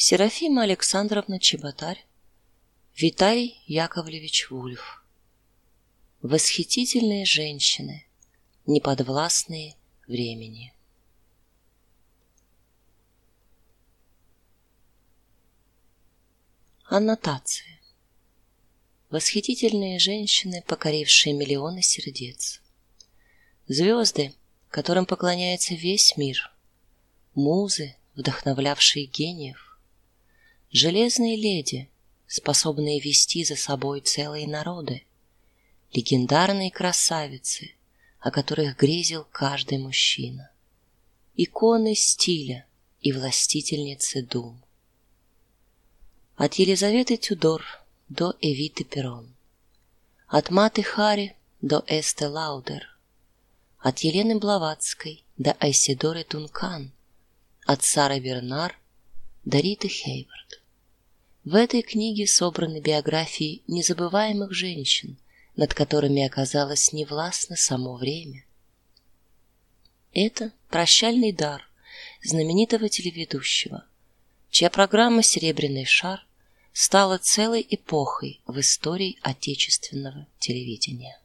Серафима Александровна Чеботарь, Виталий Яковлевич Вульф. Восхитительные женщины, неподвластные времени. Аннотация. Восхитительные женщины, покорившие миллионы сердец. Звезды, которым поклоняется весь мир. Музы, вдохновлявшие гениев. Железные леди, способные вести за собой целые народы. Легендарные красавицы, о которых грезил каждый мужчина. Иконы стиля и властительницы дум. От Елизаветы Тюдор до Эвиты Перрон. От Маты Хари до Эсте Лаудер. От Елены Блаватской до Айсидоры Тункан. От Сары Бернар до Риты Хейвард. В этой книге собраны биографии незабываемых женщин, над которыми оказалось невластно само время. Это прощальный дар знаменитого телеведущего, чья программа Серебряный шар стала целой эпохой в истории отечественного телевидения.